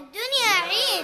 الدنيا عيد